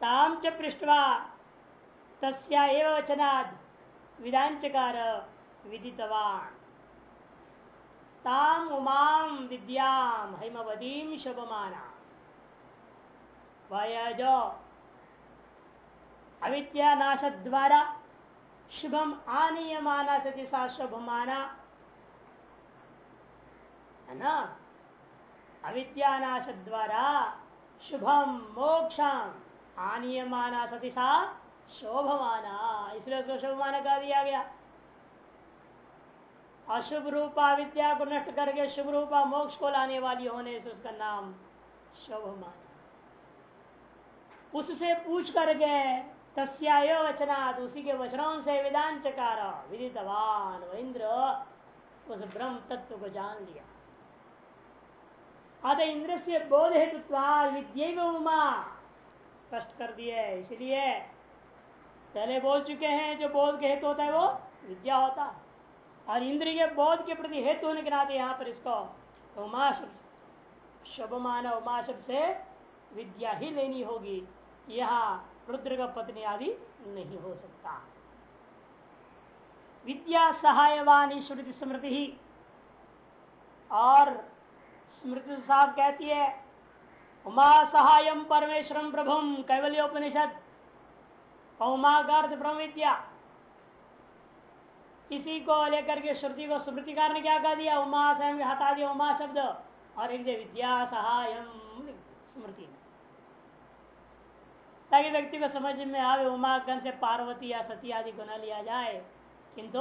ताम च पृष्ठवा तस्या एव वचनाद विधांचकार विदितवान। ताम उमाम विद्याम हिमवदीम शुभमाना वह जो अविद्या द्वारा शुभम आनीय माना सती सा शुभ माना है ना अविद्यानाश द्वारा शुभम मोक्षम आनीय माना सती सा शोभमाना। इसलिए उसको शुभ माना कह दिया गया। अशुभ रूपा विद्या को नष्ट करके शुभ रूपा मोक्ष को लाने वाली होने से उसका नाम शुभ माना उससे पूछ करके तस्याय वचनात्, उसी के वचनों से विधान चकार, विदितवान इंद्र उस ब्रह्म तत्व को जान लिया। अतः इंद्र से बोध हेतु विद्य उमा। स्पष्ट कर दिए इसलिए पहले बोल चुके हैं, जो बोध के हेतु होता है वो विद्या होता है। और इंद्र के बोध के प्रति हेतु होने के नाते यहाँ पर इसको उमा शब्द शुभ मानव उमा शब्द से विद्या ही लेनी होगी। यहाँ रुद्र का पत्नी आदि नहीं हो सकता। विद्या सहायवानी श्रुति स्मृति ही। और स्मृति साहब कहती है उमा सहाय परमेश्वरम प्रभुम कैवल्योपनिषद उमा गर्द ब्रह्म विद्या इसी को लेकर के श्रुति को स्मृतिकार ने क्या कह दिया? उमा स्वयं हटा दिया उमा शब्द। और एक विद्या सहाय स्मृति ताकि व्यक्ति को समझ में आवे, उमा गण से पार्वती या सती आदि को न लिया जाए, किंतु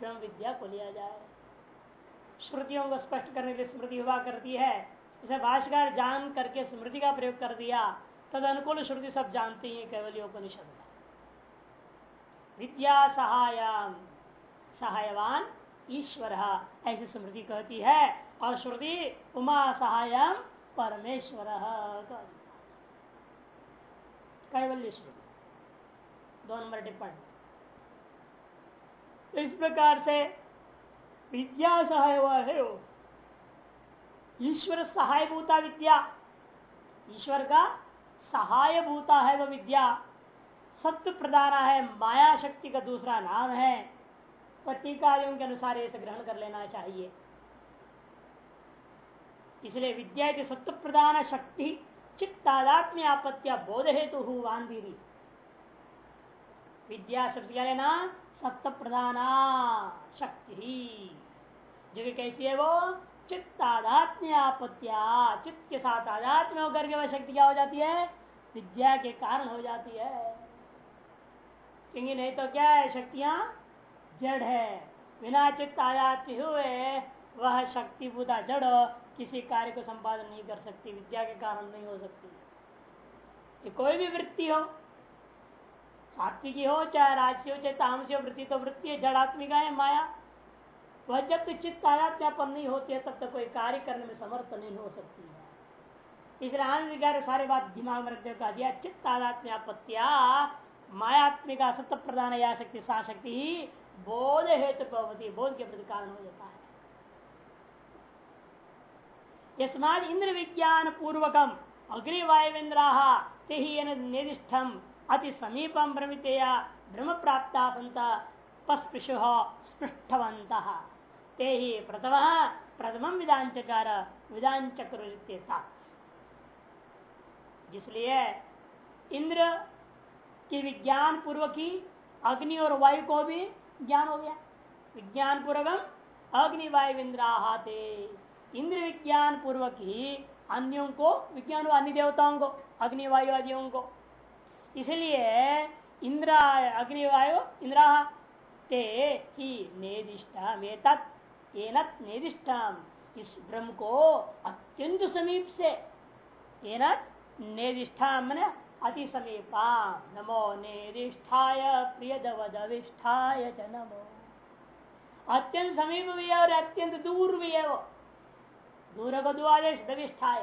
ब्रह्म विद्या को लिया जाए। श्रुतियों को स्पष्ट करने के लिए स्मृति हुआ करती है। इसे भाष्यकार जान करके स्मृति का प्रयोग कर दिया तद अनुकूल श्रुति सब जानते हैं जानती है। केवलियोपनिषद विद्या सहायम सहायवान ईश्वर ऐसी स्मृति कहती है, और श्रुति उमा सहायम परमेश्वर कैवल्य श्रुति, दो नंबर टिप्पणी इस प्रकार से विद्या सहाय है वो। ईश्वर सहाय भूता विद्या। ईश्वर का सहाय भूता है वह विद्या। सत्य प्रदान है माया शक्ति का दूसरा नाम है। टीकारियों के अनुसार इसे ग्रहण कर लेना चाहिए। इसलिए विद्या के सत्य प्रदान शक्ति, चित्तादात्म्य आपत्तिया बोध हेतु तो वांदीरी विद्या शब्द क्या लेना? सत्य प्रधाना शक्ति। जो कि कैसी है वो? चित्तादात्म्य आपत्तिया चित्त के साथ आध्यात्म होकर के वह शक्ति क्या हो जाती है? विद्या के कारण हो जाती है। क्योंकि नहीं तो क्या है, शक्तियाँ जड़ है। बिना चित्त आयाति हुए वह शक्ति बुधा जड़ किसी कार्य को संपादन नहीं कर सकती, विद्या के कारण नहीं हो सकती। ये कोई भी वृत्ति हो, सात्विकी हो, चाहे राशि हो, चाहे तामसी हो, वृत्ति तो वृत्ति है जड़ात्मिका है, माया। वह जब तक चित्त आयात्यापन नहीं होती है, तब तक कोई कार्य करने में समर्थ नहीं हो सकती है। इसलिए आनंद विकार सारे बात दिमाग में रखते कहा दिया, चित्त आध्यात्म्यापत्या मायात्मिका सत्य प्रदान या शक्ति सा शक्ति ही बोध हेतु भगवती बोध के प्रति कारण हो जाता है। यस्माद इंद्र विज्ञान पूर्वकम अग्निवायुवेन्द्रा ते निर्दिष्टम अति समीपम भ्रमितया ब्रह्म प्राप्त संत पस्पृशु स्पृष्टवंत ते ही प्रथम प्रथम विधान चकार विधान चक्र जिसलिए इंद्र के विज्ञान पूर्वक ही अग्नि और वायु को भी ज्ञान हो गया। विज्ञान पूर्वक अग्नि, वायु, इंद्राहाते। इंद्र विज्ञान पूर्वक ही अन्यों को, विज्ञान अन्य देवताओं को, अग्नि, वायु आदियों को। इसलिए इंद्रा, अग्नि, वायु इंद्रा ते ही नेदिष्टा एनत नेदिष्टाम इस ब्रह्म को अत्यंत समीप से एनत नेदिष्ठा मैंने अति समीपा नमो नेदिष्ठाय प्रियदवदविष्ठाय च नमो। अत्यंत समीप भी है और अत्यंत दूर भी है वो। दूर को दुआदेश दविष्ठाय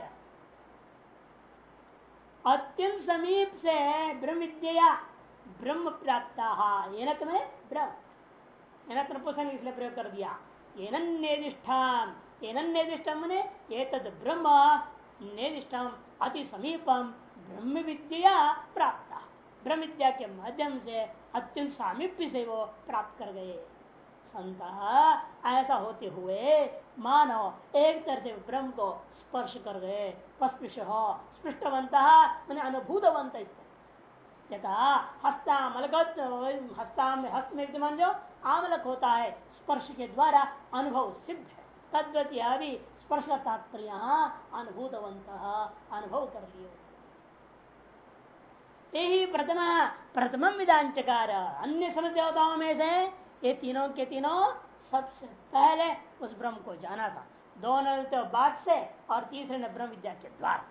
अत्यंत समीप से ब्रह्म विद्या ब्रह्म प्राप्त ये मैंने ब्रह्म। इसलिए प्रयोग कर दिया। प्राप्त ब्रह्म विद्या के माध्यम से अत्यंत सामिप्य से वो प्राप्त कर गए। संत ऐसा होते हुए मानो एक तरह से ब्रह्म को स्पर्श कर गए। हो स्पृष्टवंत मैंने अनुभूतवंत यथा हस्तामलक हस्ता हस्त में विद्यमान जो आमलक होता है, स्पर्श के द्वारा अनुभव सिद्ध है। तद्वत यह भी स्पर्श तात्पर्य अनुभूतवंत अनुभव कर लियो। यही प्रथम प्रथम विधान चकार अन्य समझ देवताओं में से ये तीनों के तीनों, सबसे पहले उस ब्रह्म को जाना था। दोनों तो बाद से और तीसरे ने ब्रह्म विद्या के द्वारा।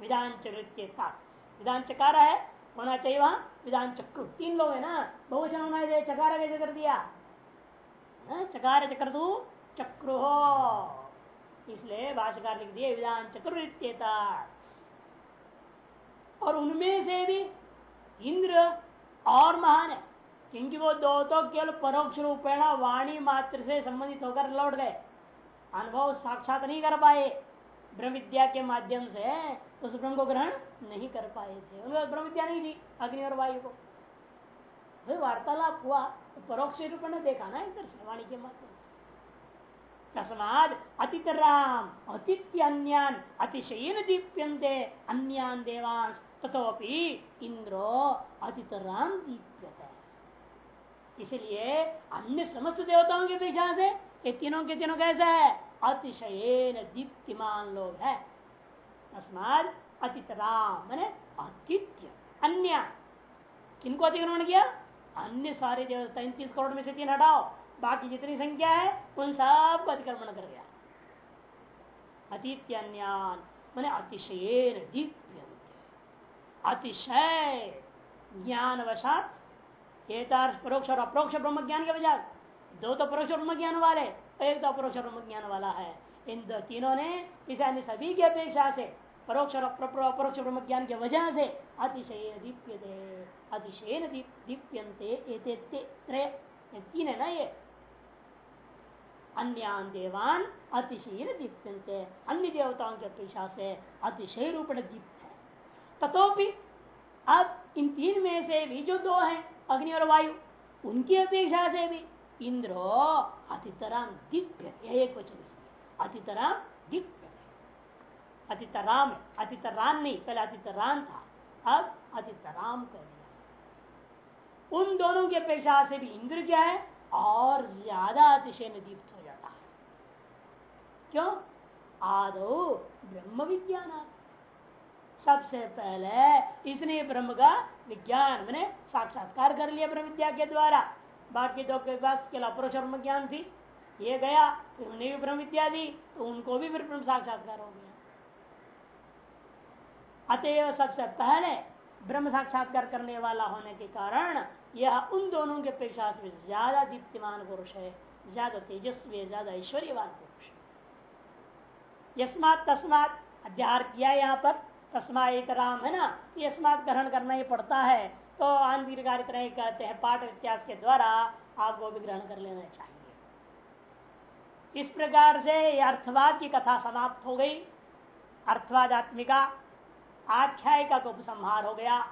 विधान चकार है होना चाहिए वहाँ विधान चक्र तीन लोग है ना? बहुवचन होना चाहिए चकार कैसे कर दिया? हाँ, चकार चक्र तू चक्र। इसलिए भाषाकार लिख दिए विधान चक्र और उनमें से भी इंद्र और महान है क्योंकि वो दो तो केवल परोक्ष रूपेणा वाणी मात्र से संबंधित होकर लौट गए। अनुभव साक्षात नहीं कर पाए। ब्रह्म विद्या के माध्यम से उस ब्रह्म को ग्रहण नहीं कर पाए थे। उनको ब्रह्म विद्या नहीं थी, अग्नि और वायु को। भाई वार्तालाप हुआ तो परोक्ष रूप में देखा ना इधर से, वाणी के माध्यम से। तस्माद अतित राम अतिथ्य अन्यान अतिशयन दीप्यंते अन्यान देवांश तथोपि इंद्रो अतित राम दीप्यते। इसलिए अन्य समस्त देवताओं के पीछा से ये तीनों के तीनों कैसे है? अतिशय दीप्तिमान लोग है। अस्माद अतित राम मैंने अतिथ्य अन्य। किनको अतिक्रमण किया? अन्य सारे देवता तैतीस करोड़ में से तीन हटाओ। बाकी जितनी संख्या है, उन सबको अतिक्रमण कर गया। अतिथ्य अन्यान, मैंने अतिशय दीप्य। अतिशय ज्ञानवशात। परोक्ष और अप्रोक्ष ब्रह्म ज्ञान के बजाय दो तो परोक्ष ब्रह्म ज्ञान वाले। एक तो अपरोक्ष ज्ञान वाला है। इन दो तीनों ने इस अन्य सभी की अपेक्षा से, परोक्ष और अपरोक्ष ब्रह्म ज्ञान की वजह से अतिशय दीप्य अतिशय दीप्यंते तीन है ना ये? अन्य देवान अतिशय दीप्यंते अन्य देवताओं की अपेक्षा से अतिशय रूप दीप्त है। तथोपि अब इन तीन में से भी जो दो हैं, अग्नि और वायु, उनकी अपेक्षा से भी इंद्रो अतितराम दिव्य। यह एक वचन अतितराम दिव्य। अतितराम अतितरान नहीं, पहले अतितरान था, अब अतितराम कर दिया। उन दोनों की अपेक्षा से भी इंद्र क्या है? और ज़्यादा अतिशय दीप्त हो जाता है। क्यों? आदो ब्रह्म विज्ञान। सबसे पहले इसने ब्रह्म का विज्ञान, मैंने साक्षात्कार कर लिया ब्रह्म विद्या के द्वारा। बाकी दो के पास के अपरोक्ष ब्रह्म ज्ञान थी, ये गया फिर उन्हें भी ब्रह्म विद्या दी तो उनको भी फिर ब्रह्म साक्षात्कार हो गया। अतएव सबसे पहले ब्रह्म साक्षात्कार करने वाला होने के कारण यह उन दोनों के पेशा से ज़्यादा दीप्तिमान पुरुष है, ज़्यादा तेजस्वी है, ज़्यादा ऐश्वर्यवान पुरुष है। यस्मात तस्मात अध्यार किया यहाँ पर तस्मा एक राम है ना ये स्मार्ट ग्रहण करना ही पड़ता है। तो आंतरिक कार्यक्रम कहते हैं, पाठ इतिहास के द्वारा आपको भी ग्रहण कर लेना चाहिए। इस प्रकार से अर्थवाद की कथा समाप्त हो गई। अर्थवाद आत्मिका आख्यायिका का उपसंहार हो गया।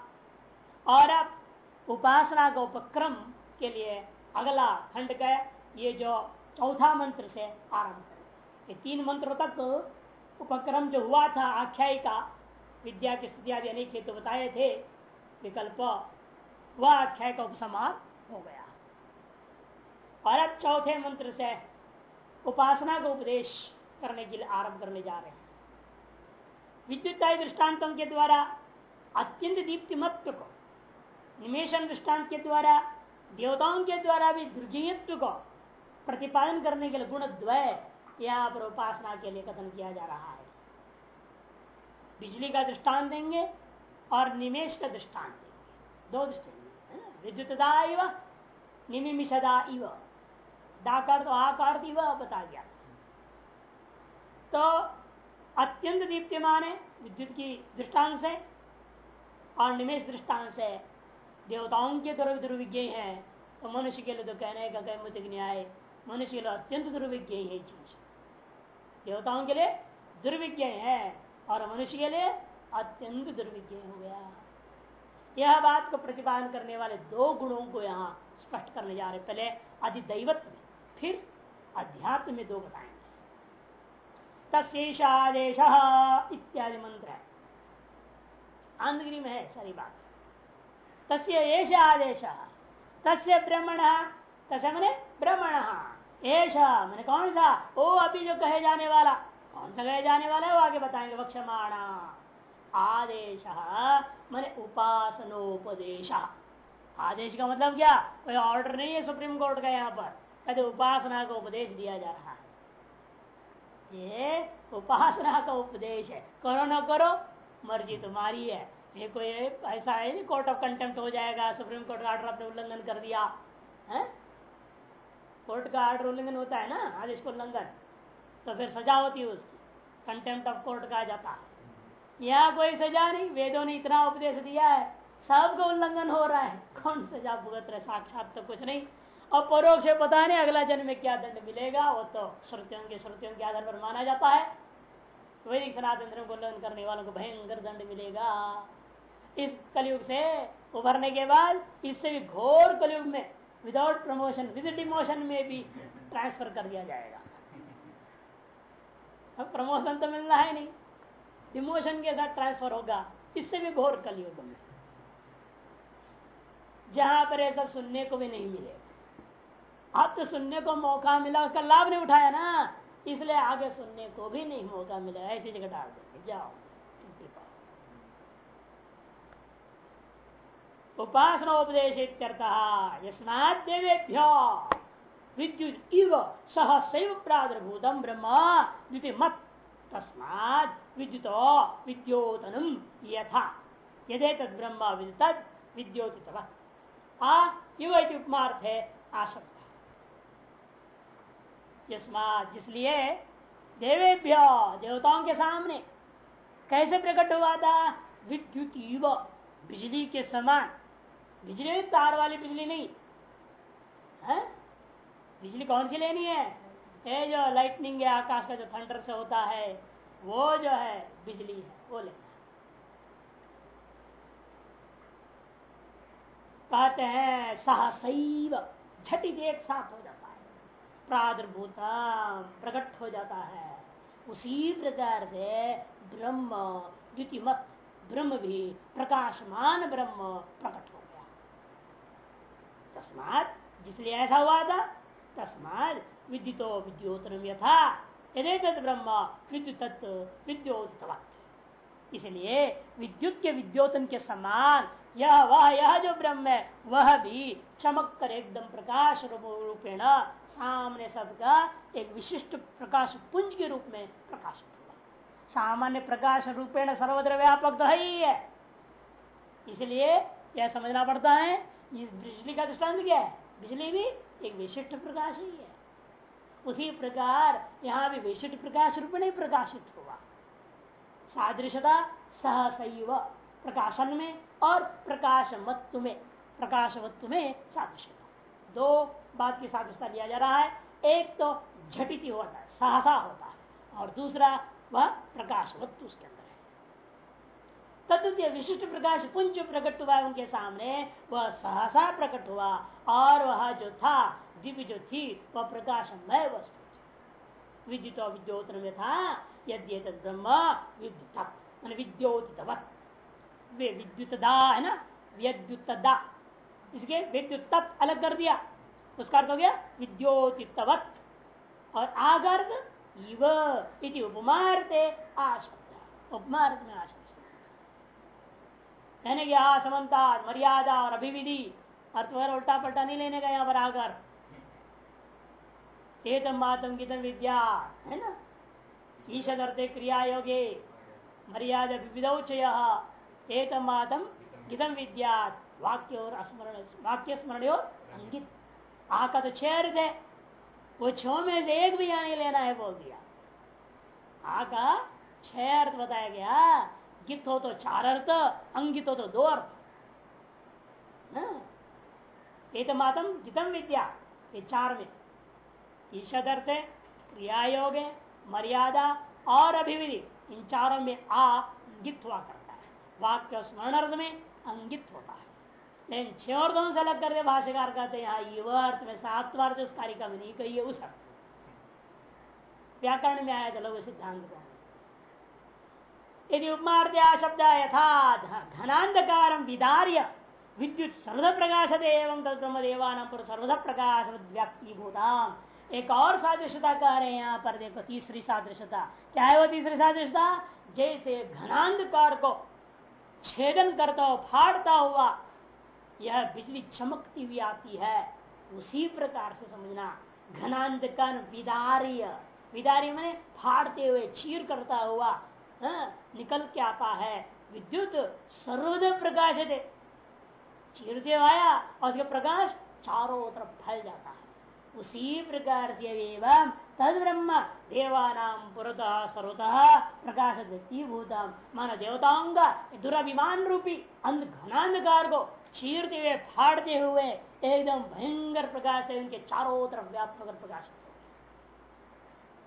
और अब उपासना का उपक्रम के लिए अगला खंड का ये जो चौथा मंत्र से आरंभ करें। ये तीन मंत्रों तक उपक्रम जो हुआ था, आख्यायिका, विद्या की स्थिति आदि अनेक हेतु बताए थे। विकल्प वह अध्याय का उपसमार हो गया। और अब चौथे मंत्र से उपासना का उपदेश करने के लिए आरंभ करने जा रहे हैं। विद्युत दृष्टान्तों के द्वारा अत्यंत दीप्तिमत्व को निमेशन दृष्टांत के द्वारा, देवताओं के द्वारा भी दुर्जयत्व को प्रतिपादन करने के लिए गुण द्वय यहाँ पर उपासना के लिए कथन किया जा रहा है। बिजली का दृष्टान देंगे और निमेश का दृष्टान देंगे। दो दृष्टि विद्युतदा इव निमिषदा इव। डाकार तो आकार बता गया तो अत्यंत दीप्यमान है, विद्युत की दृष्टान से और निमेश दृष्टांश है देवताओं के द्वारा दुर्विज्ञ है तो मनुष्य के लिए तो कहने का कह मुझे न्याय मनुष्य के लिए अत्यंत दुर्विज्ञ है चीज़। देवताओं के लिए दुर्विज्ञ है और मनुष्य के लिए अत्यंत दुर्विज्ञ हो गया। यह बात को प्रतिपादन करने वाले दो गुणों को यहाँ स्पष्ट करने जा रहे पहले अधिदैवत्व में, फिर अध्यात्म में दो बताएँगे। तस्ेषादेश इत्यादि मंत्र है। आंधगिरी में है, सारी बात। तस्य आदेश तस्य ब्रह्मण, तस्य मैंने ब्रह्मण। ऐसा मैंने कौन सा? ओ अभी जो कहे जाने वाला। कौन सा कहे जाने वाला है, वो आगे बताएँगे। वक्षमाणा। आदेश मैंने उपासनोपदेश। आदेश का मतलब क्या? कोई ऑर्डर नहीं है सुप्रीम कोर्ट का यहाँ पर। कहते उपासना का उपदेश दिया जा रहा है। ये उपासना का उपदेश है। करो ना करो, मर्ज़ी तुम्हारी है। ये कोई ऐसा है नहीं कोर्ट ऑफ़ कंटेम्प्ट हो जाएगा। सुप्रीम कोर्ट का ऑर्डर आपने उल्लंघन कर दिया। है? कोर्ट का ऑर्डर उल्लंघन होता है ना, आदेश को उल्लंघन। तो फिर सजा होती है उसकी। कंटेम्प्ट ऑफ़ कोर्ट कहा जाता है। यहाँ कोई सजा नहीं, वेदों ने इतना उपदेश दिया है। सबका उल्लंघन हो रहा है। कौन सजा भुगत रहे साक्षात तो कुछ नहीं। और परोक्ष पता नहीं अगला जन्म में क्या दंड मिलेगा, वो तो श्रुतियों के श्रुतियों के आधार पर माना जाता है। वैदिक सनातन धर्म को उल्लंघन करने वालों को भयंकर दंड मिलेगा। इस कलयुग से उभरने के बाद, इससे भी घोर कलयुग में विदाउट प्रमोशन विद डिमोशन में भी ट्रांसफ़र कर दिया जाएगा। अब प्रमोशन तो मिलना है नहीं। डिमोशन के साथ ट्रांसफ़र होगा। इससे भी घोर कलयुग में। जहाँ पर ये सब सुनने को भी नहीं मिलेगा अब तो सुनने को मौका मिला, उसका लाभ नहीं उठाया ना। इसलिए आगे सुनने को भी नहीं मौका मिला। ऐसी जगह डाल देंगे। जाओ उपासना उपदेश यस्मात देवेभ्य विद्युत इव सह सैव प्रादुर्भूतम ब्रह्म द्वितीय मत तस्मात विद्युत विद्योतनम यथा। यदे तद ब्रह्म विद्युत विद्योतित उपमार्थ है आशंका यस्मात जिसलिए देवेभ्य देवताओं के सामने कैसे प्रकट हुआ था? विद्युत बिजली के समान। बिजली तार वाली बिजली नहीं। है? बिजली कौन सी लेनी है? ये जो लाइटनिंग है, आकाश का जो थंडर से होता है, वो जो है बिजली है, वो लेना कहते हैं, सहसैव झटित एक साथ हो जाता है। प्रादुर्भूता प्रकट हो जाता है। उसी प्रकार से ब्रह्म द्वितीमत ब्रह्म भी प्रकाशमान ब्रह्म प्रकट हो गया। तस्मात, जिसलिए ऐसा हुआ था, तस्मात विद्युतो विद्योतनम यथा। यदि तद ब्रह्म, विद्युत विद्योत इसलिए विद्युत के विद्योतन के समान यह वह यह जो ब्रह्म है वह भी चमक कर एकदम प्रकाश रूपेण, सामने सबका एक विशिष्ट प्रकाश पुंज के रूप में प्रकाशित हुआ। सामान्य प्रकाश रूपेण सर्वत्र व्यापक तो है ही है। इसलिए यह समझना पड़ता है, इस बिजली का दृष्टांत क्या है? बिजली भी एक विशिष्ट प्रकाश ही है। उसी प्रकार यहाँ भी विशिष्ट प्रकाश रूप में प्रकाशित हुआ। सादृशता सहसैव प्रकाशन में और प्रकाशमत्व में। प्रकाशवत्व में सादृश्यता। दो बात की सादृशता लिया जा रहा है। एक तो झटिति होता है, सहसा होता है और दूसरा वह प्रकाशवत्व उसके अंदर है। तद्वितीय विशिष्ट प्रकाश पुंज प्रकट हुआ उनके सामने, वह सहसा प्रकट हुआ और वह जो था दिव्य जो थी वह प्रकाशमय वस्तु विद्युत विद्योत में था यद्य ब्रह्म विद्युत विद्योतितवत। वे विद्युतदा है ना? विद्युत इसके विद्युत अलग कर दिया। उसका अर्थ हो गया विद्योतितवत। और आगर्द इव इति उपमार्थे आशब्द। उपमार्थ में आशब्द। कहने की समन्ता मर्यादा और अभिविधि। अर्थ वगैरह उल्टा पलटा नहीं लेने का यहाँ पर आकर एतम मातम गीतम विद्या, है ना? ईशद अर्थे क्रिया योगे मर्यादा विविधौचय एतम मातम गीतम विद्या वाक्य और स्मरण, वाक्य स्मरण और अंगित आ का तो छह अर्थ है वो छो में से एक भी नहीं लेना है, बोल दिया। आ का छह अर्थ बताया गया, गित हो तो चार अर्थ, अंगित हो तो दो अर्थ। एक मातम गितम विद्या, ये चार में। ईशद अर्थ है क्रिया योग है मर्यादा और अभिविधि, इन चारों में आ गित हुआ करता है। वाक्य स्मरण अर्थ में अंगित होता है। लेकिन छह और दोनों से अलग करके भाष्यकार कहते हैं यहाँ युव अर्थ में सात्वार्थ उस कारिका में नहीं कही उस अर्थ व्याकरण में आया था लघु सिद्धांत का यदि उपमार्थ शब्द यथा घनांधकार विदार्य, विद्युत सर्वध प्रकाश एवं तद ब्रह्म देवान सर्वध प्रकाश व्यक्ति भूताम एक और सादृश्यता कह रहे हैं यहाँ पर देखो तीसरी सादृश्यता। क्या है वो तीसरी सादृश्यता? जैसे घनांधकार को छेदन करता हो फाड़ता हुआ यह बिजली चमकती हुई आती है उसी प्रकार से समझना। घनांधकन विदार्य विदारी मैंने फाड़ते हुए चीर करता हुआ हाँ, निकल के आता है। विद्युत सर्वोदय प्रकाश दे चीरते आया और उसके प्रकाश चारों तरफ़ फैल जाता है उसी प्रकार से तद ब्रह्म देवानाम पुरतः सर्वतः प्रकाश भूतम मान देवताओं का दुराभिमान रूपी अंध घनांधकार को चीरते हुए, फाड़ते हुए एकदम भयंकर प्रकाश है उनके चारों तरफ़ व्याप्त होकर प्रकाशित हो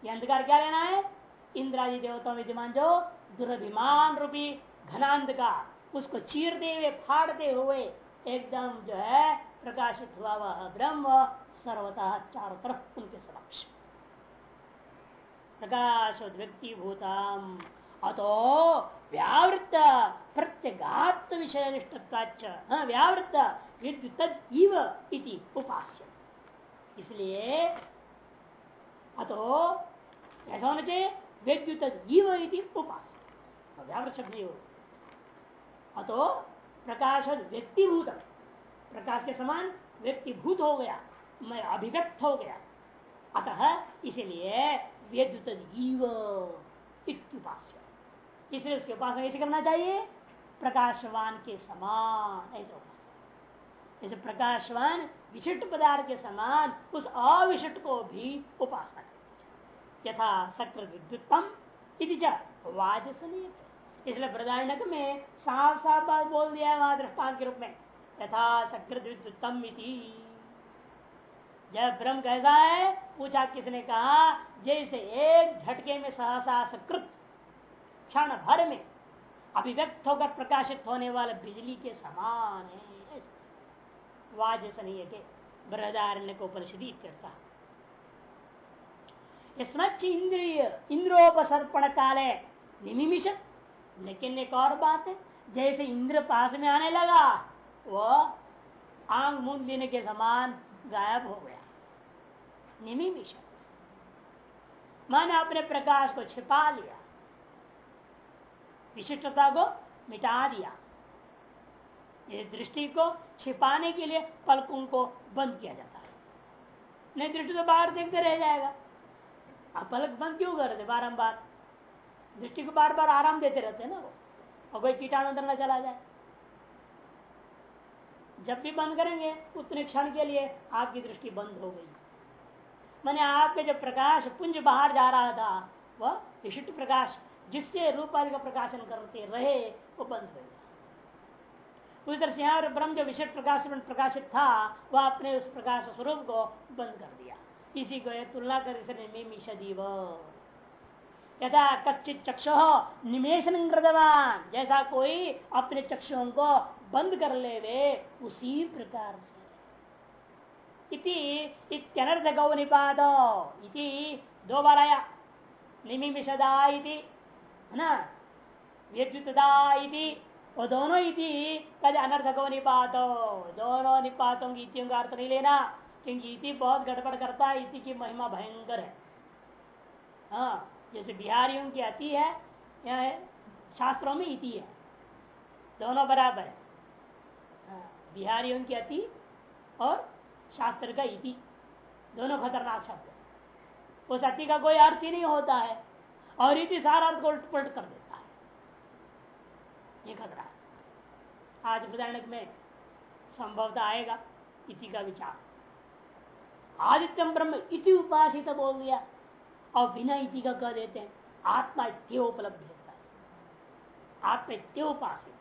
ये अंधकार क्या लेना है? इंद्रादि देवताओं विद्यमान जो दुराभिमान रूपी घनांधकार, उसको चीरते हुए, फाड़ते हुए एकदम जो है प्रकाशित हुआ वह ब्रह्म सर्वतः चारों तरफ़ उनके समक्ष। प्रकाश व्यक्ति भूतम अतो व्यावृत्त प्रत्यगात विषय निष्ठत्वाच हाँ, व्यावृत्त विद्युत इति उपास्य इसलिए अतो ऐसा होना चाहिए विद्युत इति उपास्य व्यावृत शब्द अतो प्रकाश व्यक्तिभूत प्रकाश के समान व्यक्तिभूत हो गया, मैं अभिव्यक्त हो गया। अतः इसलिए उपास्य इसलिए उसके उपासना कैसे करना चाहिए? प्रकाशवान के समान, ऐसे होना प्रकाशवान विशिष्ट पदार्थ के समान उस अविशिष्ट को भी उपासना करनी यथा सकृत विद्युतम वाजसनीय इसलिए प्रधानक में साफ़ साफ़ बात बोल दिया है वहाँ दृष्टान के रूप में। यथा सकृत विद्युतम जब ब्रह्म कैसा है, पूछा किसने कहा, जैसे एक झटके में सहसा सकृत क्षण भर में अभिव्यक्त होकर प्रकाशित होने वाले बिजली के समान है। वाजसनीय के बृहदारण्य को परिषदी करता इंद्रिय, इंद्रोपसर्पण काले निमिषत लेकिन एक और बात है, जैसे इंद्र पास में आने लगा वो आंग मूंद लेने के समान गायब हो गया। निमिषत मन अपने प्रकाश को छिपा लिया, विशिष्टता को मिटा दिया। ये दृष्टि को छिपाने के लिए पलकों को बंद किया जाता है। नहीं दृष्टि तो बाहर देखते रह जाएगा। आप पलक बंद क्यों कर रहे बारम्बार दृष्टि को बार बार आराम देते रहते हैं ना वो। और कोई कीटाणु अंदर न चला जाए। जब भी बंद करेंगे, उतने क्षण के लिए आपकी दृष्टि बंद हो गई। मैंने आपके जो प्रकाश, पुंज बाहर जा रहा था, वह विशिष्ट प्रकाश, जिससे रूप आदि का प्रकाशन करते रहे, वो बंद हो गया। उस तरह से यहाँ ब्रह्म जो विशिष्ट प्रकाश प्रकाशित था, वह अपने उस प्रकाश स्वरूप को बंद कर दिया। इसी को तुलना कर यथा कच्चित चक्षु निमेशन जैसा कोई अपने चक्षुओं को बंद कर ले वे उसी प्रकार से। इति इत्यनर्थ गौ निपात इति दो बार आया निमिषदा इति है ना? विद्युतदा इति वो दोनों इति कद अनर्थ गौ निपातो दोनों निपातों की इतियों का अर्थ नहीं लेना क्योंकि इति बहुत गड़बड़ करता है इति की महिमा भयंकर है। हाँ जैसे बिहारियों की अति है या शास्त्रों में इति है। दोनों बराबर हाँ, बिहारियों की अति और शास्त्र का इति। दोनों खतरनाक शब्द उस अति का कोई अर्थ ही नहीं होता है और इति सारा अर्थ को उलटपलट कर देता है। ये खतरा है। आज उदाहरण में संभवता आएगा इति का विचार। आदित्यम ब्रह्म इति उपासित बोल दिया और बिना इति का कह देते हैं, आत्मा इत्य उपलब्ध होता है। आत्मा इत्य उपासित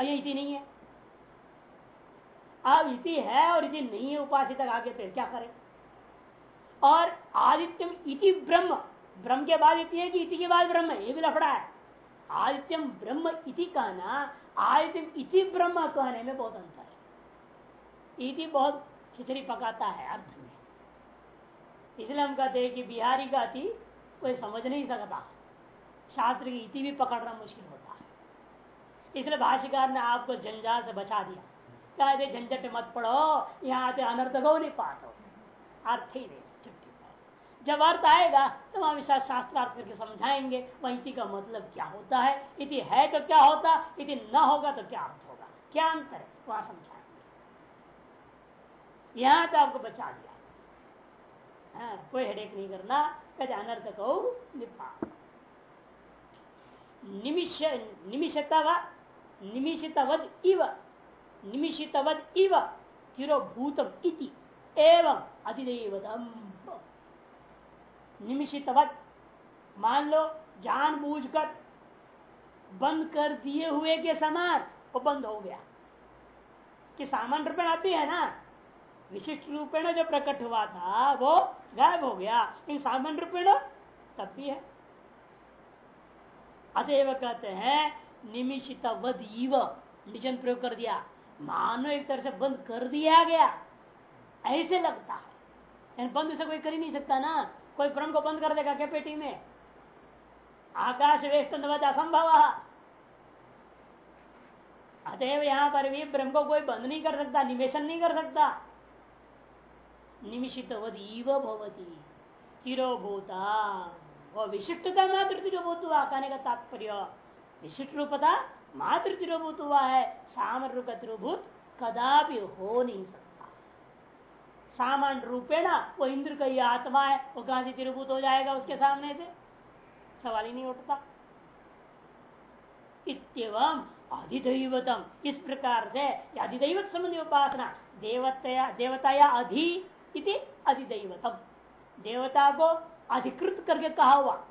ये इति नहीं है। अब इति है और इति नहीं है उपासित आगे फिर क्या करें? और आदित्यम इति ब्रह्म। ब्रह्म के बाद इति है कि इति के बाद ब्रह्म? ये भी लफड़ा है। आदित्यम ब्रह्म इति कहना, आदित्यम इति ब्रह्म कहने में बहुत अंतर है। इति बहुत खिचड़ी पकाता है अर्थ में। इसलिए हम कहते हैं कि बिहारी का अति कोई समझ नहीं सकता। शास्त्र की इति भी पकड़ना मुश्किल होता है। इसलिए भाष्यकार ने आपको जंजाल से बचा दिया। कहते झंझट मत पढ़ो यहाँ आते अनर्थ को नहीं पाठ हो अर्थ ही नहीं जब अर्थ आएगा तो वहाँ विशाल शास्त्रार्थ करके समझाएँगे वही का मतलब क्या होता है इति है तो क्या होता इति न होगा तो क्या अर्थ होगा क्या अंतर है वहाँ समझाएँगे यहाँ तो आपको बचा दिया हाँ, कोई हेडेक नहीं करना कहते अनर्थ को निपा निमिष निमिषतव निमिषितवद इव निमिषितवद इव तिरोभूतम इति एवं अधिदेवतम निमिषितवत, मान लो, जानबूझकर बंद कर दिए हुए के समान वो बंद हो गया। कि सामान्य रूपेण अभी है ना? विशिष्ट रूपेण जो प्रकट हुआ था, वो गायब हो गया। इन सामान्य रूपेण तब भी है। अतएव कहते हैं निमिषित वध निजन प्रयोग कर दिया। मानो एक तरह से बंद कर दिया गया। ऐसे लगता है। बंद से कोई कर ही नहीं सकता ना। कोई ब्रह्म को बंद कर देगा क्या पेटी में? आकाश वेष्टन असंभव। अतएव यहाँ पर भी ब्रह्म को कोई बंद नहीं कर सकता, निवेशन नहीं कर सकता। निमिषित भवती। तिरोभूता। वो विशिष्टता मात्र तिरोभूत हुआ। कहने का तात्पर्य। विशिष्ट रूपता मात्र तिरोभूत हुआ है सामर का तिरोभूत कदापि हो नहीं सकता। सामान्य रूपेण वो इंद्र का ही आत्मा है, वो कहाँ से तिरुभूत हो जाएगा उसके सामने से? सवाल ही नहीं उठता। इतम अधिदैवतम, इस प्रकार से अधिदैवत संबंधी उपासना, देवतया देवता या अधि इति अधिदैवतम। देवता को अधिकृत करके कहा हुआ।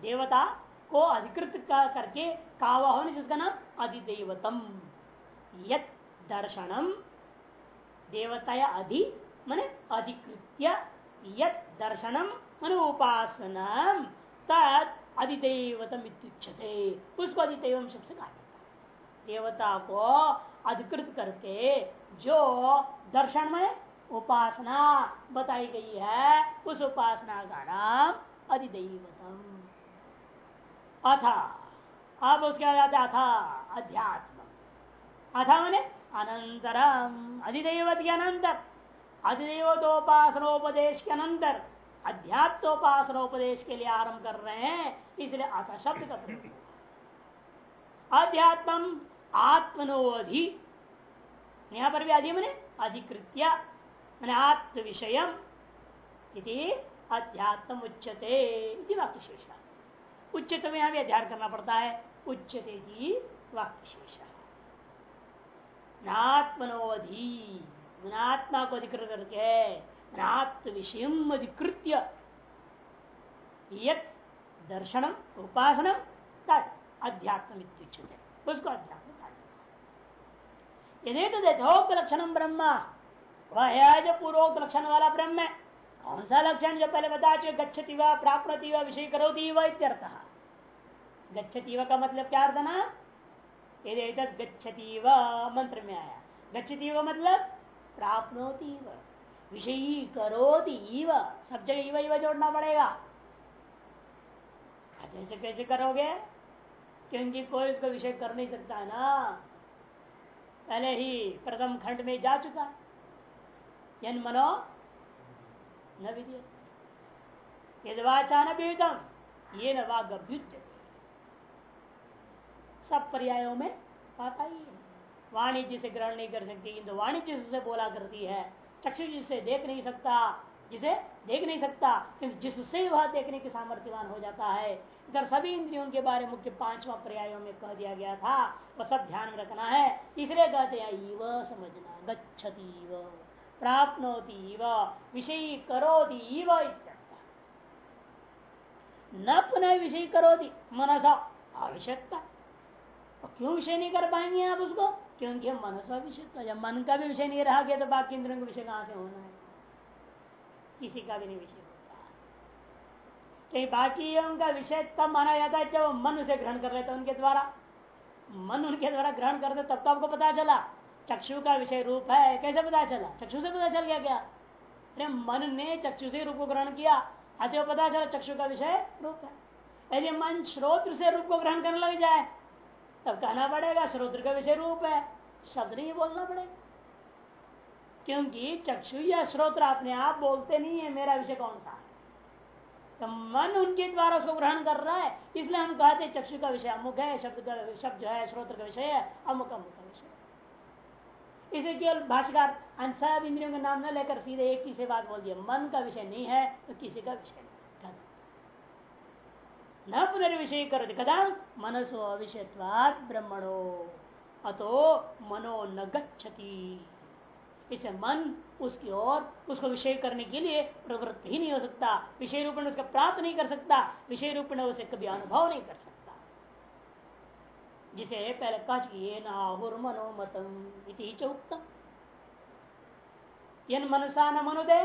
देवता को अधिकृत करके कहा हुआ होने जिसका नाम अधिदेवतम। यत दर्शनम देवताया अधि, मन अधिकृत्य यत दर्शनम, मन उपासना तद अधिदेवतम इत्युच्यते। उसको अधिदेवम शब्द से कहा देवता को अधिकृत करके जो दर्शन में उपासना बताई गई है, उस उपासना का नाम अधिदेवतम। अथा। अब उसके बाद आता अथा, अध्यात्म। अथा मैंने अनंतरम। अधिदेवत के अनंतर अधिदेवतोपासनोपदेश के अनंतर अध्यात्मोपासनोपदेश के लिए आरंभ कर रहे हैं, इसलिए अथ शब्द का प्रयोग अध्यात्म आत्मनोधि यहाँ पर भी अधि मैंने अधिकृत्या, मैंने आत्म विषय अध्यात्म उच्चते वाक्य शेषा उच्चतम में भी अध्ययन करना पड़ता है। उच्चते वाक्य शेषा नात्मनोधि आत्मा को अधिकृत करके आत्म विषय अधिकृत्य। दर्शनम, उपासनम तद अध्यात्म उसको अध्यात्म यदि तो यथोक्त लक्षण ब्रह्म। वह है जो पूर्वोक्त लक्षण वाला ब्रह्म है। कौन सा लक्षण जो पहले बता चुके गच्छति व प्राप्ति व, विषय करो व इत्यर्थ? गच्छति व का मतलब क्या अर्थ ना? यदि गच्छती व, मंत्र में आया। गच्छती व मतलब प्राप्नोती व, विषयी करोती व सब जगह इव इव जोड़ना पड़ेगा। ऐसे कैसे करोगे? क्योंकि कोई उसको विषय कर नहीं सकता ना। पहले ही प्रथम खंड में जा चुका। यन मनो न यदवाचान ये न वाग्युद्ध सब पर्यायों में पाता ही है। वाणिज्य से ग्रहण नहीं कर सकती, किंतु वाणिज्य से बोला करती है। चक्षु जिसे देख नहीं सकता, जिसे देख नहीं सकता, किंतु जिससे वह देखने के सामर्थ्यवान हो जाता है। इधर सभी इंद्रियों के बारे मुख्य पांचवा पर्यायों में कह दिया गया था, वह सब ध्यान रखना है। इसलिए कहते हैं वह समझना गच्छती व प्राप्नोती करोती न पुनः विषय करोती, मनसा आवश्यकता क्यों विषय नहीं कर पाएँगे आप उसको? क्योंकि मनसा विषय जब मन का भी विषय नहीं रहा गया तो बाकी इंद्रियों का विषय कहाँ से होना है? किसी का भी नहीं विषय होता। कहीं बाकी उनका विषय तब माना जाता है जब मन उसे ग्रहण कर लेते उनके द्वारा। मन उनके द्वारा ग्रहण करते तब तो आपको पता चला। चक्षु का विषय रूप है, कैसे पता चला? चक्षु से पता चल गया क्या? अरे, मन ने चक्षु से रूप को ग्रहण किया अतः पता चला चक्षु का विषय रूप है। यदि मन श्रोत्र से रूप को ग्रहण करने लग जाए, तब कहना पड़ेगा, श्रोत्र का विषय रूप है। शब्द नहीं बोलना पड़ेगा। क्योंकि चक्षु या श्रोत्र अपने आप बोलते नहीं है, मेरा विषय कौन सा? है तो मन उनके द्वारा उसको ग्रहण कर रहा है, इसलिए हम कहते हैं चक्षु का विषय अमुख है, शब्द का शब्द जो है, श्रोत्र का विषय है अमुक अमुक का विषय इसे केवल भाषाकार सब इंद्रियों का नाम न लेकर सीधे एक ही से बात बोल दिया। मन का विषय नहीं है तो किसी का विषय नहीं। न पुनर्विषय कर मनसो अविषयत्वाद ब्रह्मणो। अतो मनो न इसे मन उसकी ओर, उसको विषय करने के लिए प्रवृत्त ही नहीं हो सकता। विषय रूप में उसका प्राप्त नहीं कर सकता। विषय रूप में उसे कभी अनुभव नहीं कर सकता। जिसे पहले कह ये नाहुर मनोमतम इति चौक्तम यन मनसा न मनुदे,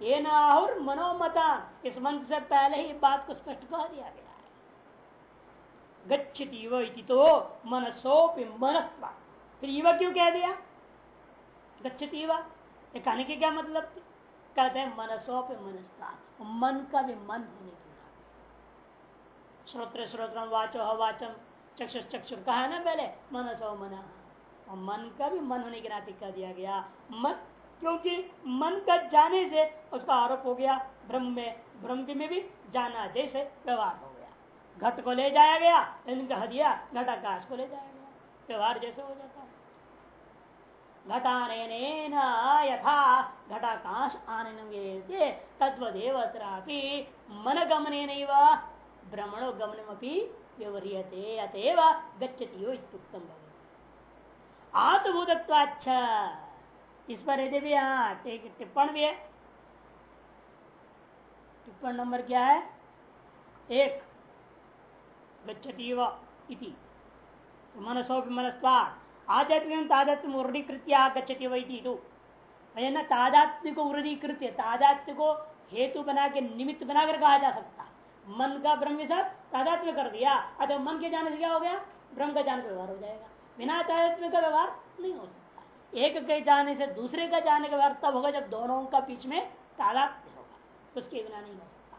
ये नाहुर मनोमता। इस मंत्र से पहले ही बात को स्पष्ट कह दिया गया गच्छति तो मनसोपि मनस्वा फिर युवा क्यों कह दिया? गच्छति ये कहने के क्या मतलब कहते हैं मनसोपि मनस्वा मन का भी मन होने के श्रोत्र श्रोत्र, वाचो वाचम। चक्षु चक्षु कहा है ना पहले मन मनसो मना। और मन का भी मन होने के नाते कह दिया गया। मन, क्योंकि मन का जाने से उसका आरोप हो गया। ब्रह्म में ब्रह्म में भी जाना जैसे व्यवहार हो गया। घट को ले जाया गया कह दिया, घटाकाश को ले जाया गया। व्यवहार जैसे हो जाता। घटान यथा, घटाकाश आनंद तत्वदेव मन गमने गमन भ्रमणो गमनमपि व्यवह्रियते अतएव गच्छति हो इत्युक्तम आत्मभूतत्वाच्छ इस पर यदि भी यहाँ टिप्पण भी है। टिप्पण नंबर क्या है? एक, गच्छति इति। मनसो मनस्वा आध्यात्मिक तादात्म वृद्धिकृत्या गच्छति वही तो। न तादात्म्य को वृद्धिकृत्य तादात्म्य को हेतु बना के निमित्त बनाकर कहा जा सकता? मन का ब्रह्म के साथ तादात्म्य कर दिया। अतः मन के जाने से क्या हो गया? ब्रह्म का जान का व्यवहार हो जाएगा। बिना तादात्म्य का व्यवहार नहीं हो सकता। एक के जाने से दूसरे का जाने का व्यवहार तब होगा जब दोनों का बीच में तादात्म्य होगा। उसके बिना नहीं हो सकता।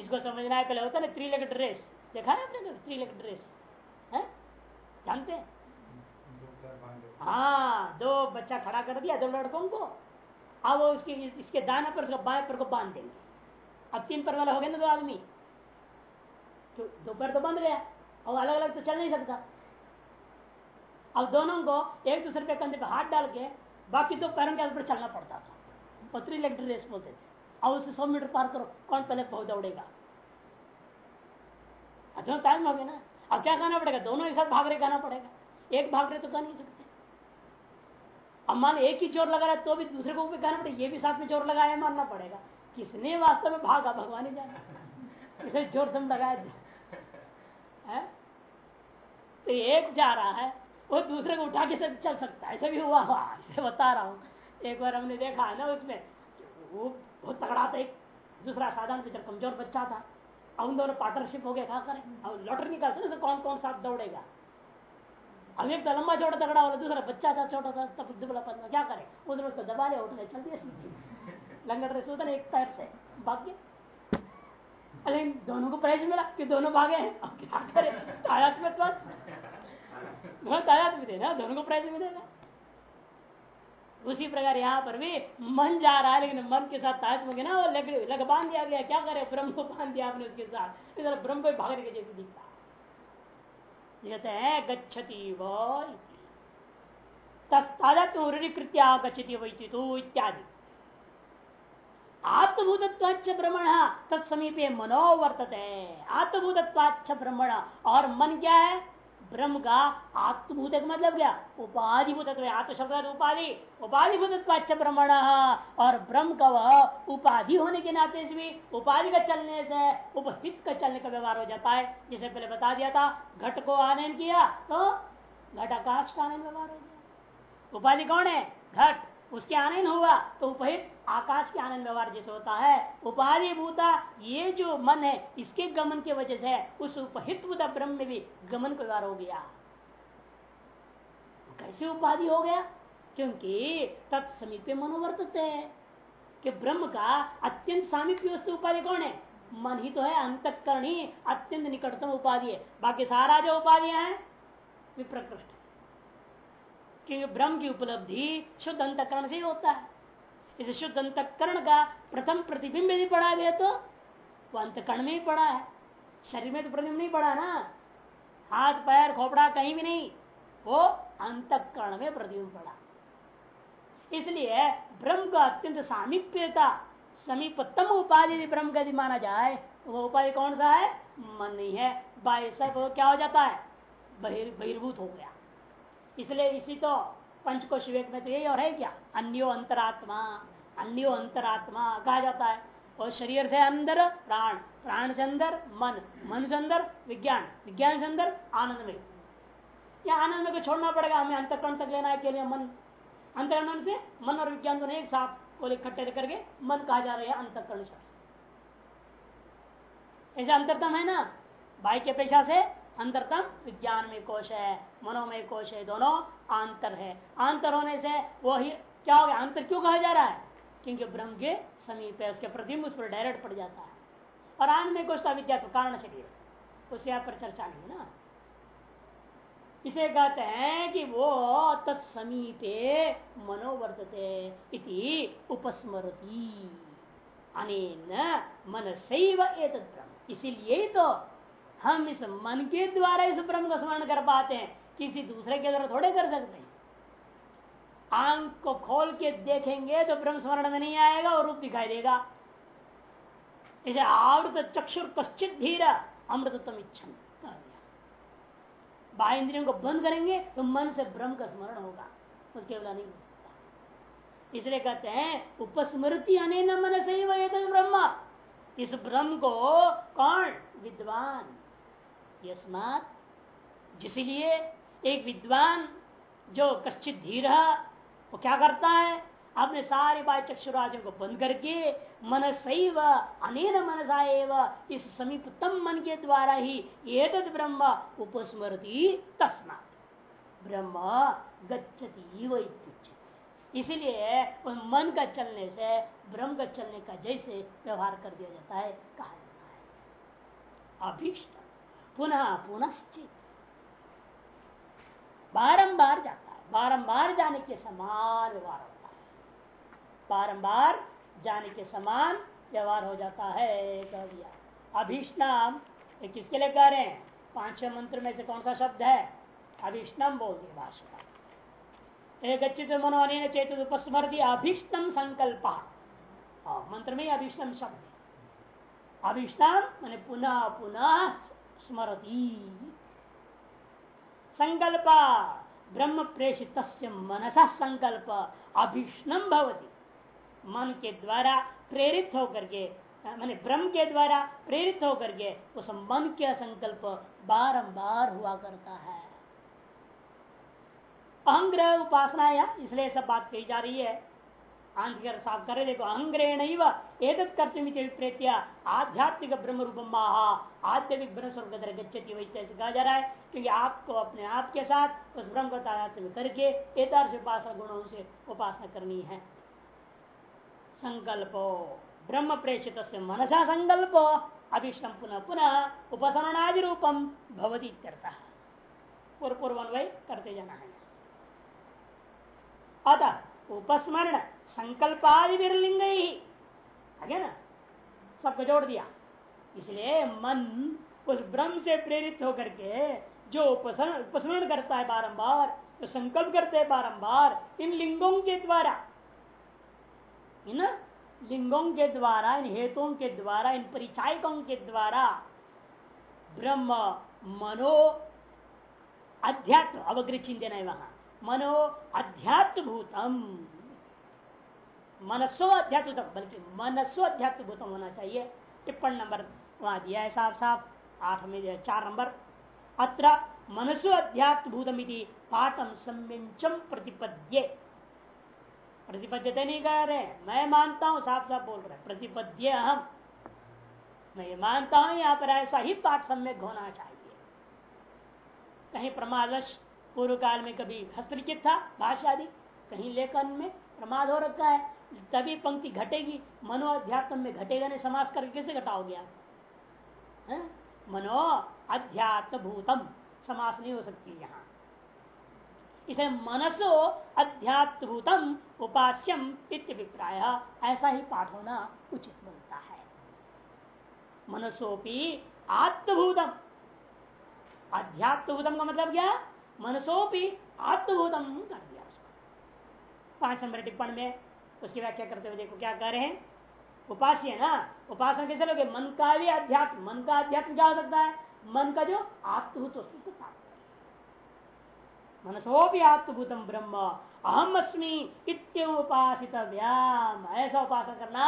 इसको समझना है, पहले होता है ना त्रिलेग ड्रेस देखा है आपने त्रिलेग ड्रेस है? जानते हैं? हाँ दो बच्चा खड़ा कर दिया, दो लड़कों को। अब उसके, इसके दाना पर, उसका बाएँ पर को बाँध देंगे। अब तीन पर वाला हो गया ना दो आदमी। तो दो पैर तो बंद गया। और अलग अलग तो चल नहीं सकता। अब दोनों को एक दूसरे के कंधे पे हाथ डाल के बाकी दो पैरों के ऊपर चलना पड़ता था। पत्री इलेक्ट्रिक रेस बोलते थे। अब उसे सौ मीटर पार करो, कौन पहले पहुँच दौड़ेगा? अच्छा टाइम हो गया ना। अब क्या कहना पड़ेगा? दोनों एक साथ भाग रहे पड़ेगा। एक भाग रहे तो कह नहीं सकते। अब मान एक ही चोर लगा रहा है तो भी दूसरे को भी कहना पड़ेगा। ये भी साथ में चोर लगाया मानना पड़ेगा। किसने वास्तव में भागा? भगवान ही जाना। किसे ज़ोर दम लगाया है? तो एक जा रहा है, वो दूसरे को उठा के सब चल सकता है। ऐसा भी हुआ हुआ, इसे बता रहा हूँ। एक बार हमने देखा है ना उसमें, वो बहुत तगड़ा था एक। दूसरा साधारण पिछड़ कमज़ोर बच्चा था। अब उन दोनों पार्टनरशिप हो गया, क्या करें? अब लॉटरी निकालते ना कौन कौन साथ दौड़ेगा? अब एक तो लंबा छोटा तगड़ा वाला, दूसरा बच्चा था, छोटा सा तब दुबला पतला क्या करे? उसने उसको दबा लिया उठा चल दिया लंगड़ सोता एक पैर से भाग गया। अरे, दोनों को प्राइज मिला कि दोनों भागे हैं। अब क्या करे? तायात में तो तायात भी देना, दोनों को प्राइज मिलेगा उसी प्रकार यहाँ पर भी मन जा रहा है, लेकिन मन के साथ ताज में ना वो लग लग बाँध दिया गया। क्या करे? ब्रह्म को बाँध दिया आपने उसके साथ। इधर ब्रह्म को भागने के जैसे दिखता। कहते हैं, गच्छति वृत्तिकृत्या गच्छति वही तो इत्यादि। आत्मभूतत्वाच भ्रमण तत्समीपे मनो वर्तते। आत्मभूतत्वाच भ्रमण और मन क्या है? ब्रह्म का आत्मभूत मतलब क्या? उपाधिभूत आत्म शब्द उपाधि। उपाधिभूत ब्रह्मण। और ब्रह्म का वह उपाधि होने के नाते से भी उपाधि का चलने से उपहित का चलने का व्यवहार हो जाता है। जिसे पहले बता दिया था, घट को आनयन किया तो घट आकाश का आनंद व्यवहार हो गया। उपाधि कौन है? घट। उसके आनंद होगा तो उपहित आकाश के आनंद व्यवहार जैसे होता है। उपाधि भूता, ये जो मन है, इसके गमन की वजह से उस उपहित ब्रह्म में भी गमन का व्यवहार हो गया। कैसे उपाधि हो गया? क्योंकि तत्समीपे मनोवर्तित है कि ब्रह्म का अत्यंत सामीप्य वस्तु उपाधि कौन है? मन ही तो है, अंतकरण ही अत्यंत निकटतम उपाधि है। बाकी सारा जो उपाधियाँ हैं विप्रकृष्ट क्योंकि ब्रह्म की उपलब्धि शुद्ध अंतकरण से ही होता है। इसे शुद्ध अंतकरण का प्रथम प्रतिबिंब यदि पढ़ा गया तो वो अंतकरण में ही पड़ा है। शरीर में तो प्रतिबिंब नहीं पड़ा ना। हाथ, पैर, खोपड़ा कहीं भी नहीं, वो अंतकरण में प्रतिबिंब पड़ा। इसलिए ब्रह्म का अत्यंत सामीप्यता समीपतम उपाधि यदि ब्रह्म का यदि माना जाए तो वो उपाधि कौन सा है? मन नहीं है। बाह्य सब क्या हो जाता है? बहिर्भूत हो गया। इसलिए इसी तो पंचकोश विवेक में तो यही और है क्या? अन्यो अंतरात्मा अन्यो अंतरात्मा कहा जाता है। और शरीर से अंदर प्राण प्राण से अंदर मन मन से अंदर विज्ञान विज्ञान से अंदर आनंद में। या आनंद में को छोड़ना पड़ेगा, हमें अंतकरण तक लेना है, के लिए मन। अंतकरण से मन और विज्ञान दोनों एक साथ को इकट्ठे करके मन कहा जा रहा है अंतकरण शब्द ऐसे अंतरतम है ना? बाई के पेशा से अंतरतम विज्ञान में कोश है मनोमय कोश है, दोनों आंतर है। आंतर होने से वो ही क्या हो गया? अंतर क्यों कहा जा रहा है? क्योंकि ब्रह्म के समीप है, उसके प्रतिबिंब उस पर डायरेक्ट पड़ जाता है। और आनंद में कोश विद्या का कारण शरीर उस यहाँ पर चर्चा नहीं ना? इसे कहते हैं कि वो तत्समीपे मनोवर्तते इति उपस्मरती। अनेन मन एक ब्रह्म। इसीलिए तो हम इस मन के द्वारा इस ब्रह्म का स्मरण कर पाते हैं, किसी दूसरे के द्वारा थोड़े कर सकते हैं। आँख को खोल के देखेंगे तो ब्रह्म स्मरण में नहीं आएगा और रूप दिखाई देगा। इसे आवृत चक्षुर कश्चित धीर अमृतत्म इच्छन इंद्रियों को बंद करेंगे तो मन से ब्रह्म का स्मरण होगा। उसके बिना नहीं हो सकता। इसलिए कहते हैं, उपस्मृति अने मन से ही वह ब्रह्म। इस ब्रह्म को कौन? विद्वान। यस्मात जिसलिए एक विद्वान जो कश्चित धीर वो क्या करता है? अपने सारे बाय चक्षुराजों को बंद करके मन सैव अनेन मनसा एव, इस समीपतम मन के द्वारा ही एक ब्रह्म उपस्मृति तस्मात। ब्रह्म गच्छति इसीलिए उस मन का चलने से, ब्रह्म का चलने का जैसे व्यवहार कर दिया जाता है, कहा जाता है। अभीष्ट। पुनः पुनश्चित। बारंबार जाता है। बारंबार जाने के समान व्यवहार होता है। बारंबार जाने के समान व्यवहार हो जाता है, कह दिया। अभिष्णाम किसके लिए कह रहे हैं? पाँच छह मंत्र में से कौन सा शब्द है? अभिष्णम बोल दिए भाषा एक चित मनोन चेत उपस्मृति अभिष्टम संकल्प। मंत्र में अभिष्णम शब्द अभिष्णाम मैंने पुनः पुनः स्मरती। संकल्प ब्रह्म प्रेषित मनसा संकल्प अभिष्णम भवती। मन के द्वारा प्रेरित होकर के, मैंने ब्रह्म के द्वारा प्रेरित होकर के उस मन का संकल्प बारंबार हुआ करता है। अहंग्रह उपासना या इसलिए सब बात कही जा रही है आंध्र साफ़ करे देखो अहंग्रहण एक विप्रेत्या आध्यात्मिक ब्रह्म रूप महा आध्यात्मिक ब्रह्म स्वर्ग गच्छति वही कहा जा रहा है क्योंकि आपको अपने आप के साथ उस ब्रह्म को तादात्म्य करके एक उपासना गुणों से उपासना करनी है। संकल्पो। ब्रह्म प्रेषित मनसा संकल्प। अभिष्टम पुनः पुनः उपसमनादि रूपम भवती करता पूर्व पूर्वान्वय करते जाना है। अतः उपस्मरण संकल्पादि विरलिंग ही आगे ना? सबको जोड़ दिया। इसलिए मन उस ब्रह्म से प्रेरित होकर के जो उपस्मरण करता है बारंबार, जो संकल्प करते हैं बारंबार, इन लिंगों के द्वारा इन लिंगों के द्वारा, इन हेतुओं के द्वारा, इन परिचायकों के द्वारा ब्रह्म मनो अध्यात्म अवग्र चिंतन है वहाँ। मनो अध्यात्म भूतम मनसो अध्यात्म बल्कि मनसो अध्यात्म भूतम होना चाहिए। टिप्पण नंबर वहाँ दिया है साफ़ साफ़, आठ में चार नंबर। अत्र मनसो अध्यात्म भूतम पाठम सम्यंचम प्रतिपद्ये। प्रतिपद्यते नहीं कह रहे मैं मानता हूँ, साफ़ साफ़ बोल रहे प्रतिपद्य हम मैं मानता हूँ, यहाँ पर ऐसा ही पाठ सम्यक होना चाहिए। कहीं प्रमादश पूर्व काल में कभी हस्तलिखित था भाषा आदि कहीं लेखन में प्रमाद हो रखा है। तभी पंक्ति घटेगी। मनो अध्यात्म में घटेगा नहीं, समास करके कैसे घटाओगे आप? मनो अध्यात्म भूतम समास नहीं हो सकती यहाँ। इसे मनसो अध्यात्मभूतम उपास्यम इत्यभिप्राय ऐसा ही पाठ होना उचित बनता है। मनसोपी आत्मभूतम। अध्यात्मभूतम का मतलब क्या? मनसोपी आत्मभूतम कर दिया पाँच नंबर टिप्पण में उसकी व्याख्या करते हुए देखो, क्या कह रहे हैं? उपास्य है ना? उपासना कैसे लोगे? मन का भी अध्यात्म मन का अध्यात्म क्या हो सकता है? मन का जो आत्मभूत वस्तु मनसो भी आत्मभूतम ब्रह्म अहम अस्मी उपासित व्याम ऐसा उपासना करना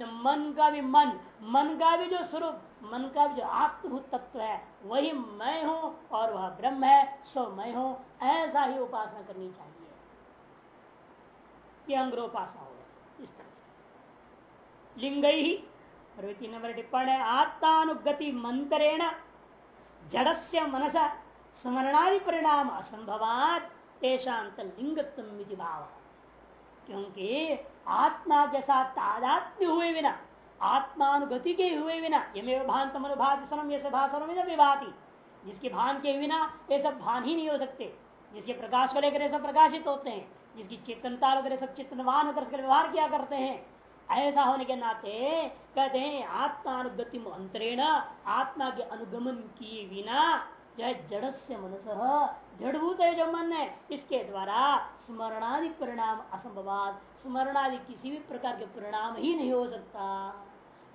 जो मन का भी मन मन का भी जो स्वरूप, मन का भी जो आत्मभूत तत्व है, वही मैं हूँ और वह ब्रह्म है, सो मैं हूँ। ऐसा ही उपासना करनी चाहिए। ये अंग्रोपासना हो इस तरह से। लिंग ही तीन नंबर टिप्पण है, आत्मानुगति मंत्रेण जड़स्य मनस स्मरणादि परिणाम असंभवात तेषांत लिंगत्व भाव। क्योंकि आत्मा साथ तादात्म्य हुए बिना आत्मानुगति के हुए बिना ये भान अनुभात सनम ये भाषण विभाति। जिसके भान के बिना ये सब भान ही नहीं हो सकते। जिसके प्रकाश को लेकर सब प्रकाशित होते हैं, जिसकी चेतनता वगैरह सब चेतनवान होकर व्यवहार किया करते हैं। ऐसा होने के नाते कहते हैं आत्मानुगति मंत्रेण आत्मा के अनुगमन किए बिना जो जड़ से मनस जड़भूत है जो मन है। इसके द्वारा स्मरणादि परिणाम असंभवाद स्मरणादि किसी भी प्रकार के परिणाम ही नहीं हो सकता।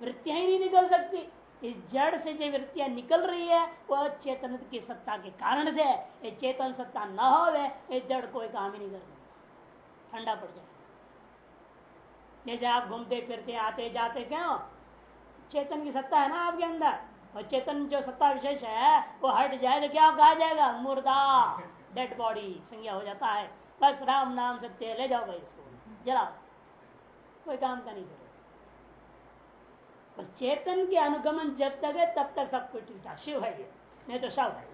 वृत्तियाँ ही नहीं निकल सकती। इस जड़ से जो वृत्तियाँ निकल रही है, वह चेतन की सत्ता के कारण से है। ये चेतन सत्ता न हो ये जड़ कोई काम ही नहीं कर सकता। ठंडा पड़ जाए। जैसे आप घूमते फिरते, आते जाते क्यों? चेतन की सत्ता है ना आपके अंदर। और चेतन जो सत्ता विशेष है, वो हट जाए तो क्या कहा जाएगा? मुर्दा डेड बॉडी संज्ञा हो जाता है। बस राम नाम सत्य ले जाओ भाई इसको। जरा कोई काम का नहीं बस चेतन के अनुगमन जब तक है तब तक सब कुछ ठीक ठाक। शिव है ये नहीं तो शव है।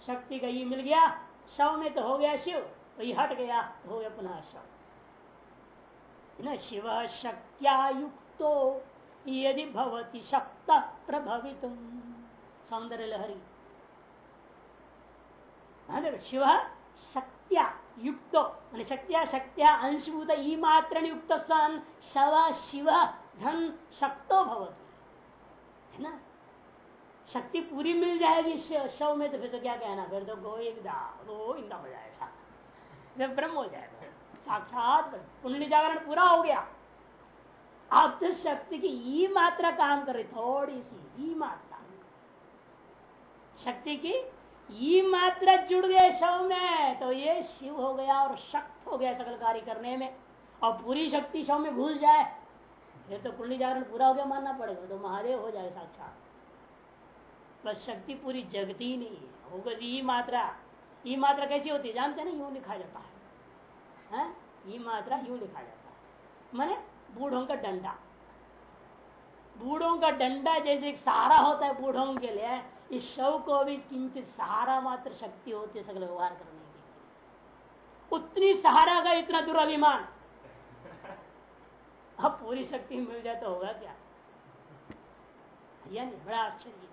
शक्ति का ये मिल गया शव में तो हो गया शिव वही हट गया तो हो गया पुनः शव। न शिव शक्त्या युक्तो यदि भवती शक्त प्रभवित सौंदर्य लहरी। हाँ, शिव शक्त्या युक्त शक्तिया शक्तिया अंशभूत ई मात्र युक्त सन शव शिव धन शक्तो भवती। है ना? शक्ति पूरी मिल जाएगी शव में तो फिर तो क्या कहना? फिर तो गोविंदा हो जाएगा। जब ब्रह्म हो जाएगा। साक्षात कुंडली जागरण पूरा हो गया। अब तो शक्ति की ई मात्रा काम कर रही, थोड़ी सी, ई मात्रा। शक्ति की ई मात्रा जुड़ गए शव में तो ये शिव हो गया और शक्त हो गया सकल कार्य करने में। और पूरी शक्ति शव में घुस जाए। फिर तो कुंडली जागरण पूरा हो गया मानना पड़ेगा। तो महादेव हो जाए साक्षात। बस शक्ति पूरी जगती नहीं है। होगा ई मात्रा ई मात्रा कैसी होती है? जानते ना? यूँ लिखा जाता है, है? ई मात्रा यूँ लिखा जाता है। मैंने बूढ़ों का डंडा। बूढ़ों का डंडा जैसे एक सहारा होता है बूढ़ों के लिए इस शव को भी किंचित सहारा मात्र शक्ति होती है सगल व्यवहार करने की उतनी सहारा का इतना दुराभिमान। अब पूरी शक्ति मिल जाए तो होगा क्या? यानी बड़ा आश्चर्य।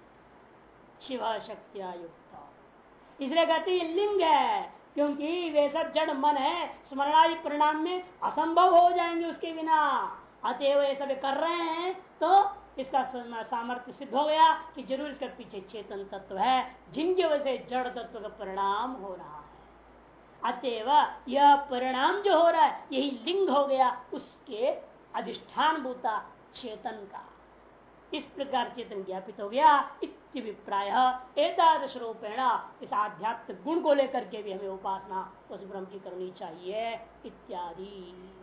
शिव शक्तिया युक्त इसलिए कहते हैं लिंग है, क्योंकि वे सब जड़ मन है, स्मरणादि परिणाम में असंभव हो जाएँगे उसके बिना। अतएव ये सब कर रहे हैं तो इसका सामर्थ्य सिद्ध हो गया कि ज़रूर इसके पीछे चेतन तत्व है, जिनकी वजह से जड़ तत्व का परिणाम हो रहा है। अतएव यह परिणाम जो हो रहा है, यही लिंग हो गया, उसके अधिष्ठान भूता चेतन का। इस प्रकार चेतन ज्ञापित हो गया इतिप्राय एकादश रूपेण इस आध्यात्मिक गुण को लेकर के भी हमें उपासना उस ब्रह्म की करनी चाहिए, इत्यादि।